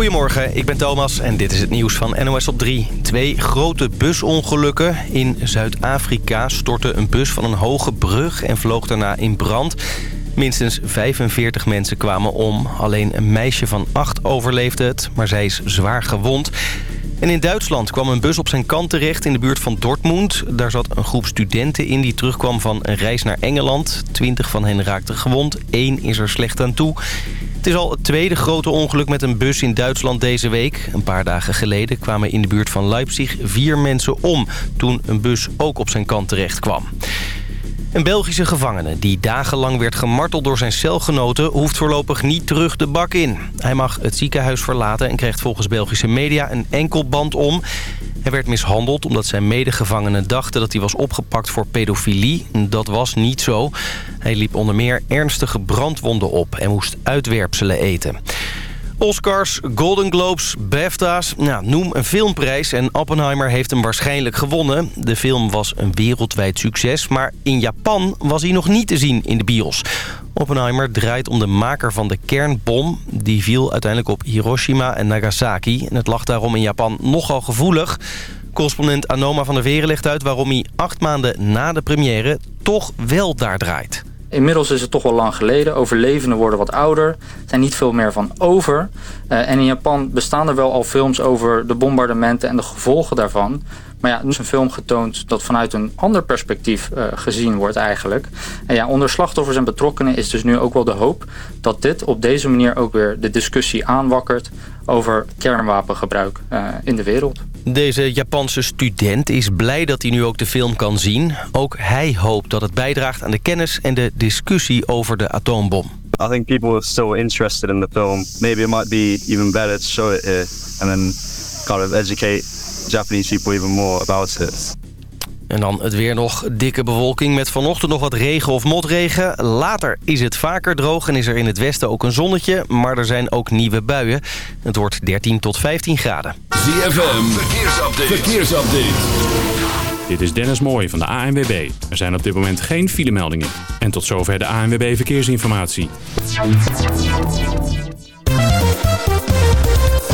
Goedemorgen, ik ben Thomas en dit is het nieuws van NOS op 3. Twee grote busongelukken. In Zuid-Afrika stortte een bus van een hoge brug en vloog daarna in brand. Minstens 45 mensen kwamen om. Alleen een meisje van 8 overleefde het, maar zij is zwaar gewond. En in Duitsland kwam een bus op zijn kant terecht in de buurt van Dortmund. Daar zat een groep studenten in die terugkwam van een reis naar Engeland. Twintig van hen raakten gewond, één is er slecht aan toe. Het is al het tweede grote ongeluk met een bus in Duitsland deze week. Een paar dagen geleden kwamen in de buurt van Leipzig vier mensen om... toen een bus ook op zijn kant terecht kwam. Een Belgische gevangene die dagenlang werd gemarteld door zijn celgenoten... hoeft voorlopig niet terug de bak in. Hij mag het ziekenhuis verlaten en krijgt volgens Belgische media een enkelband om. Hij werd mishandeld omdat zijn medegevangenen dachten dat hij was opgepakt voor pedofilie. Dat was niet zo. Hij liep onder meer ernstige brandwonden op en moest uitwerpselen eten. Oscars, Golden Globes, BAFTA's, nou, noem een filmprijs en Oppenheimer heeft hem waarschijnlijk gewonnen. De film was een wereldwijd succes, maar in Japan was hij nog niet te zien in de bios. Oppenheimer draait om de maker van de kernbom. Die viel uiteindelijk op Hiroshima en Nagasaki. En het lag daarom in Japan nogal gevoelig. Correspondent Anoma van der Veren legt uit waarom hij acht maanden na de première toch wel daar draait. Inmiddels is het toch wel lang geleden. Overlevenden worden wat ouder. Er zijn niet veel meer van over. Uh, en in Japan bestaan er wel al films over de bombardementen en de gevolgen daarvan. Maar ja, nu is een film getoond dat vanuit een ander perspectief uh, gezien wordt eigenlijk. En ja, onder slachtoffers en betrokkenen is dus nu ook wel de hoop... dat dit op deze manier ook weer de discussie aanwakkert... over kernwapengebruik uh, in de wereld. Deze Japanse student is blij dat hij nu ook de film kan zien. Ook hij hoopt dat het bijdraagt aan de kennis en de discussie over de atoombom. I think people are still interested in the film. Maybe it might be even better to show it here and then kind of educate Japanese people even more about it. En dan het weer nog dikke bewolking met vanochtend nog wat regen of motregen. Later is het vaker droog en is er in het westen ook een zonnetje. Maar er zijn ook nieuwe buien. Het wordt 13 tot 15 graden. ZFM, verkeersupdate. verkeersupdate. Dit is Dennis Mooij van de ANWB. Er zijn op dit moment geen filemeldingen. En tot zover de ANWB Verkeersinformatie.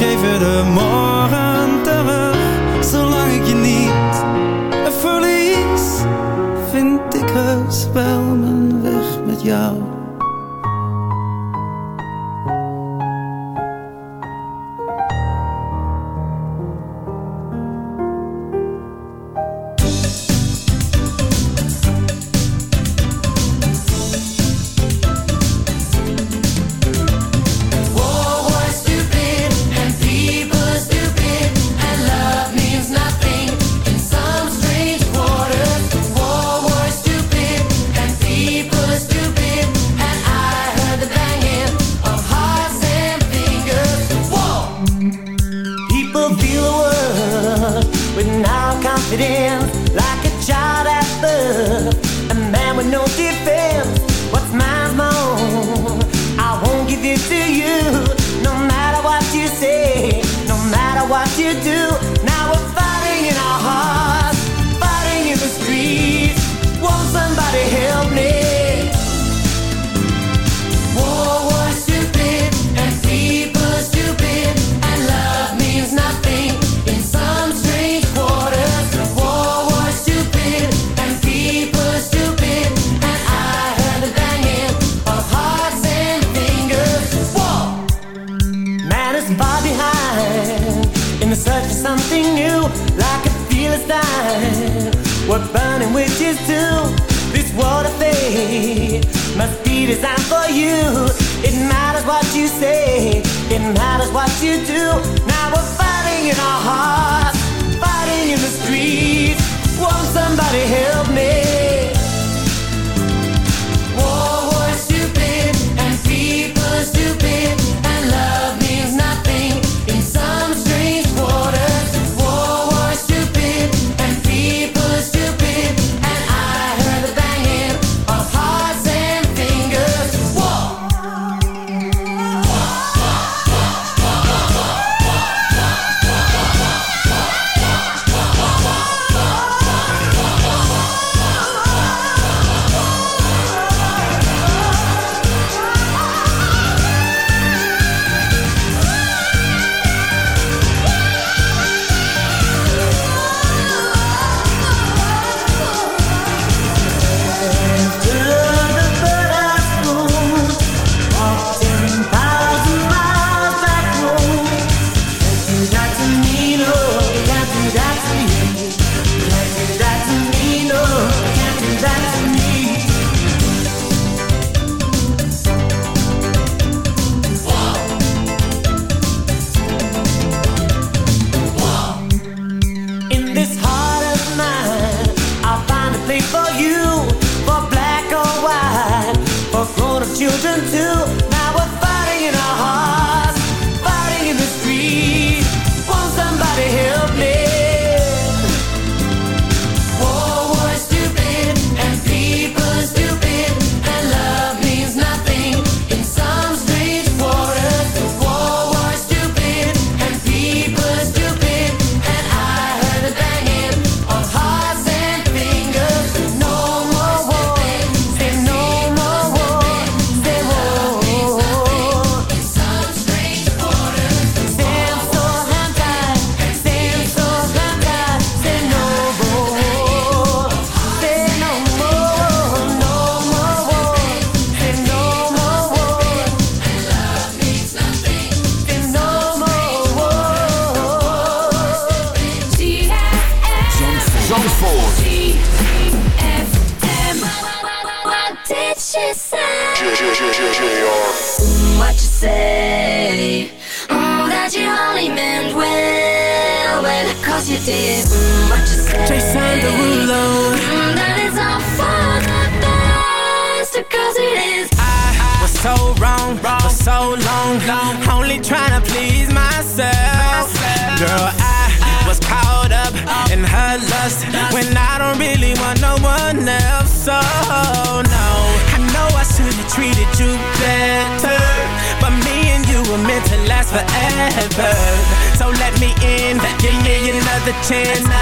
geef je de morgen terug. Zolang ik je niet verlies Vind ik heus wel mijn weg met jou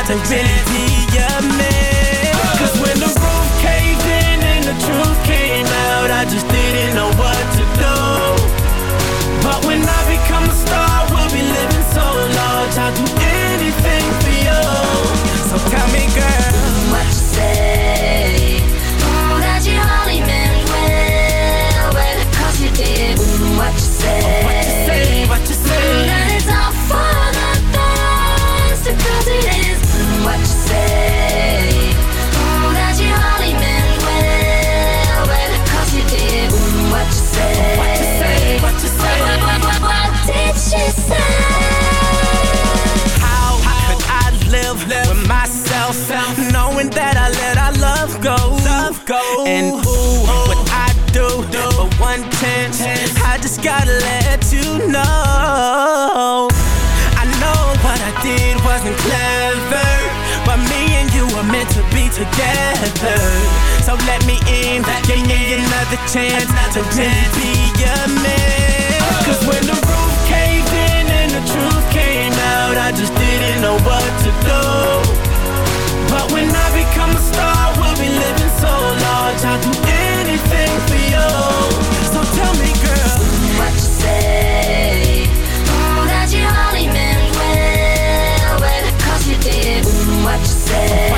to really be your man. Cause when the roof caved in and the truth came out, I just didn't know what to do. But when I become a star, we'll be living so large. I'll do just gotta let you know. I know what I did wasn't clever, but me and you were meant to be together. So let me in, give me another chance to really be your man. Uh. Cause when the roof caved in and the truth came out, I just didn't know what to do. But when I become a star, we'll be living so large. I'll do anything for you. So tell me, girl, oh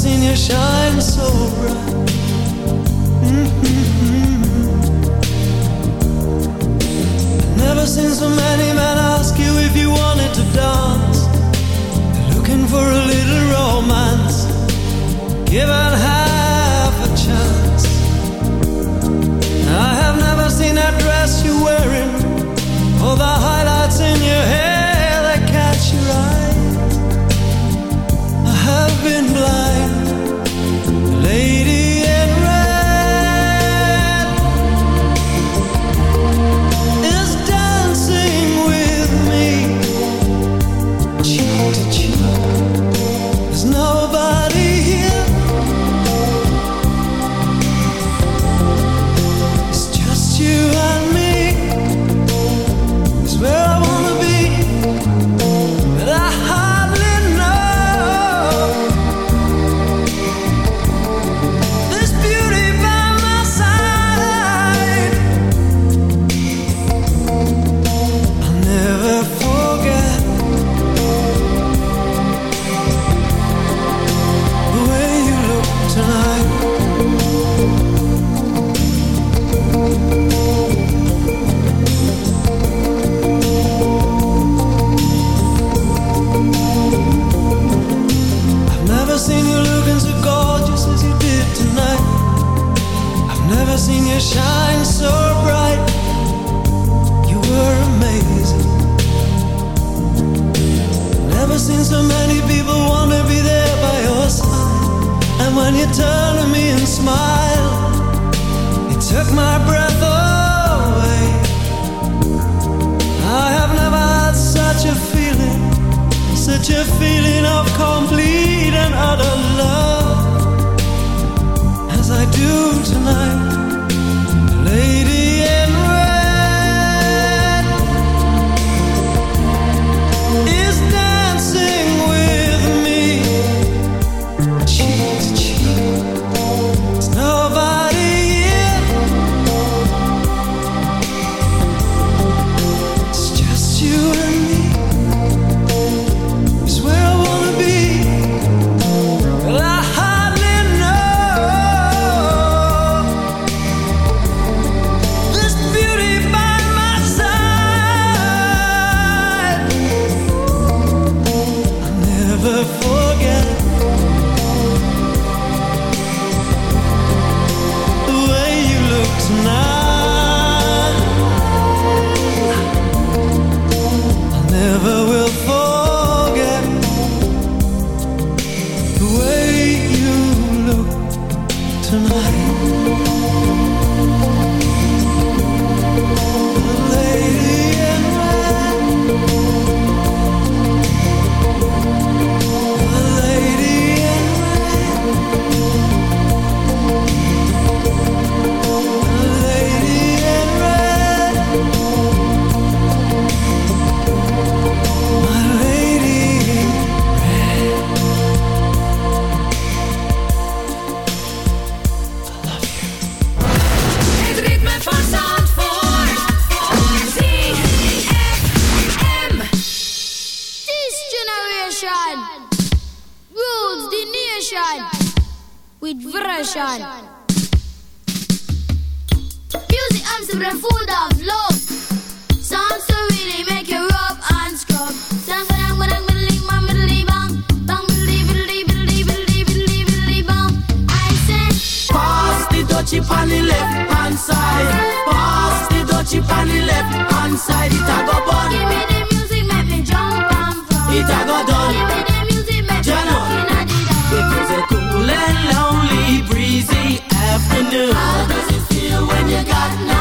seen you shine so bright. Mm-hmm. Never seen so many men ask you if you wanted to dance. Looking for a little romance. Given half a chance. I have never seen that dress you're wearing. All the highlights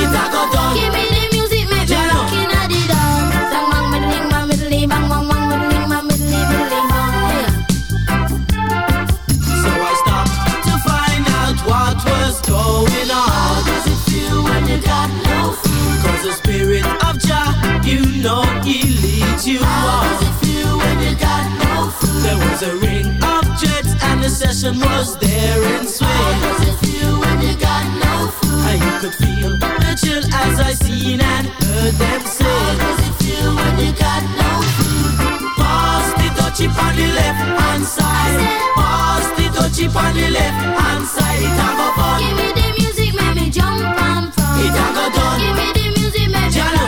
It a go done. Give me the music, make me Jano. rock the dance. Bang bang biddling bang biddly bang bang bang biddling bang biddly biddly bang. So I stopped to find out what was going How does it feel when you got no food? Cause the spirit of Jah, you know he leads you How does it feel when you got no food? There was a ring of jets and the session was there in How swing. Got no food? You could feel the chill as I seen and heard them say. How does it feel when you got no food? Pass the dutchie on the left hand side. Pass the dutchie on the left hand side. It a go fun. Give me the music, make me jump and from. It a go done. Give me the music, make me Jano.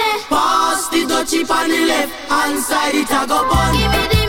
On the left hand side. It a go bun. Give me the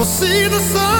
will see the sun.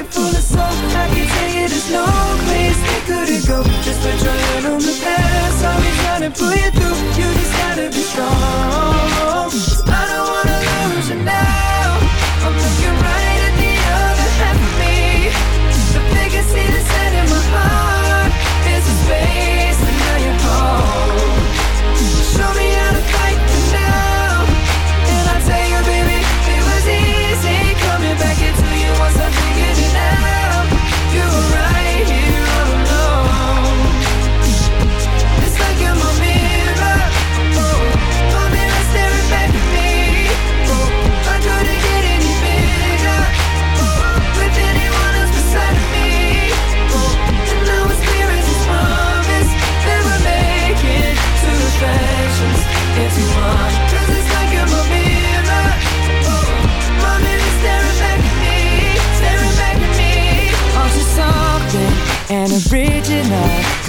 pocket full of soul I can tell you there's no place we couldn't go. Just put your hand on the past. I'll be trying to pull you through. You just gotta be strong. I don't wanna lose you now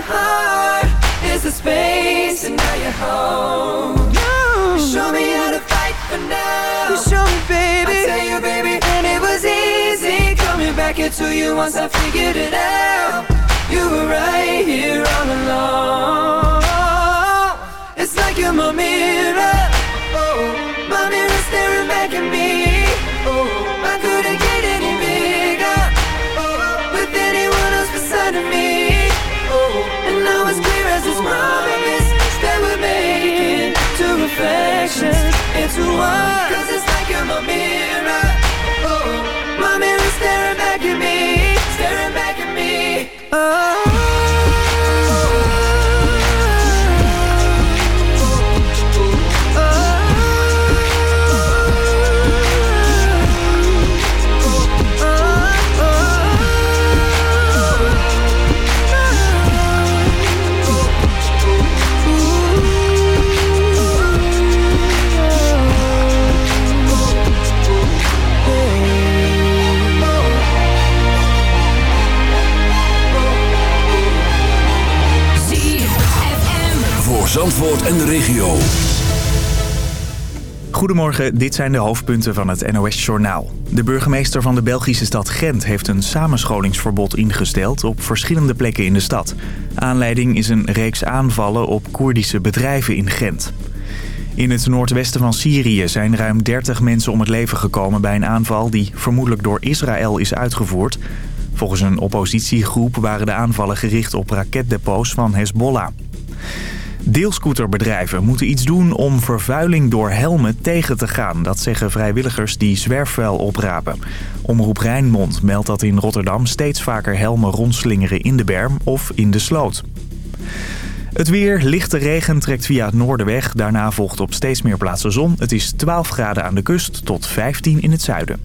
my heart Is the space and now you're home. You show me how to fight for now. You show me, baby. I tell you, baby And it was easy coming back into you Once I figured it out. You were right here all along. It's like you're my mirror to work. Cause it's like I'm a mirror. Oh, my mirror staring back at me, staring back at me. Oh. En de regio. Goedemorgen, dit zijn de hoofdpunten van het NOS-journaal. De burgemeester van de Belgische stad Gent heeft een samenscholingsverbod ingesteld op verschillende plekken in de stad. Aanleiding is een reeks aanvallen op Koerdische bedrijven in Gent. In het noordwesten van Syrië zijn ruim 30 mensen om het leven gekomen bij een aanval die vermoedelijk door Israël is uitgevoerd. Volgens een oppositiegroep waren de aanvallen gericht op raketdepots van Hezbollah. Deelscooterbedrijven moeten iets doen om vervuiling door helmen tegen te gaan. Dat zeggen vrijwilligers die zwerfvuil oprapen. Omroep Rijnmond meldt dat in Rotterdam steeds vaker helmen rondslingeren in de berm of in de sloot. Het weer, lichte regen trekt via het noorden weg. Daarna volgt op steeds meer plaatsen zon. Het is 12 graden aan de kust tot 15 in het zuiden.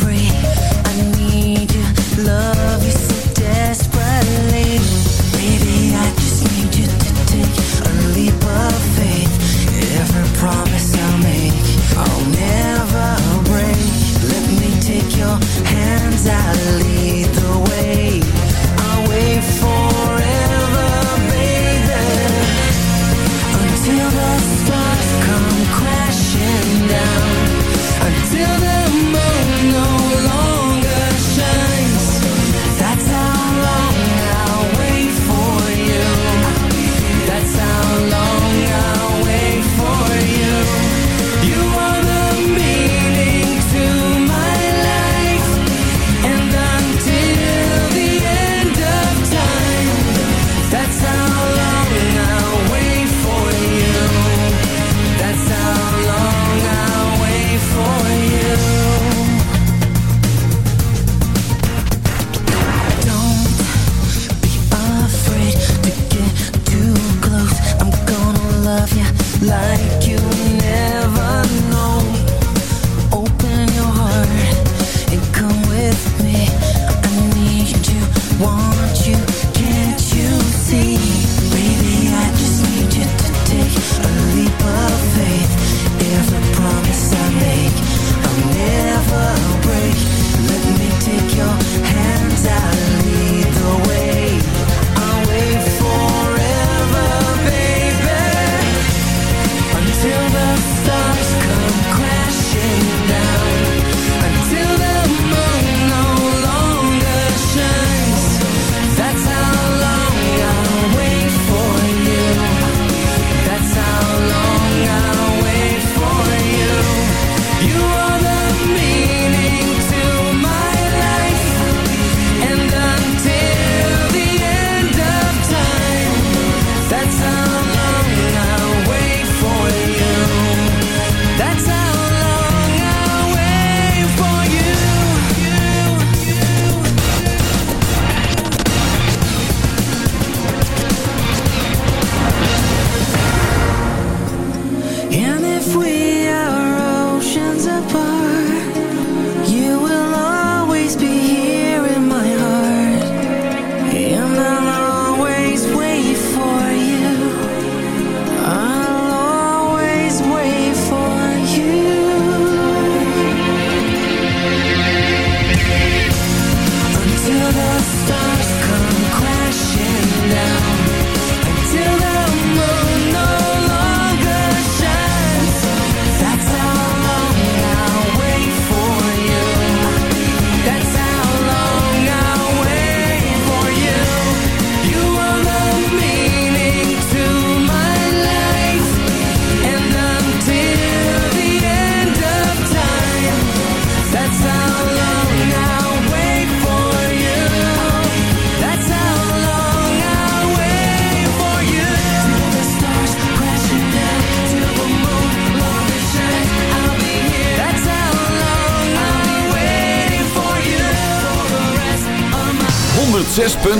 free. I need you, love you. So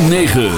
106.9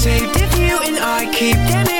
saved if you and I keep them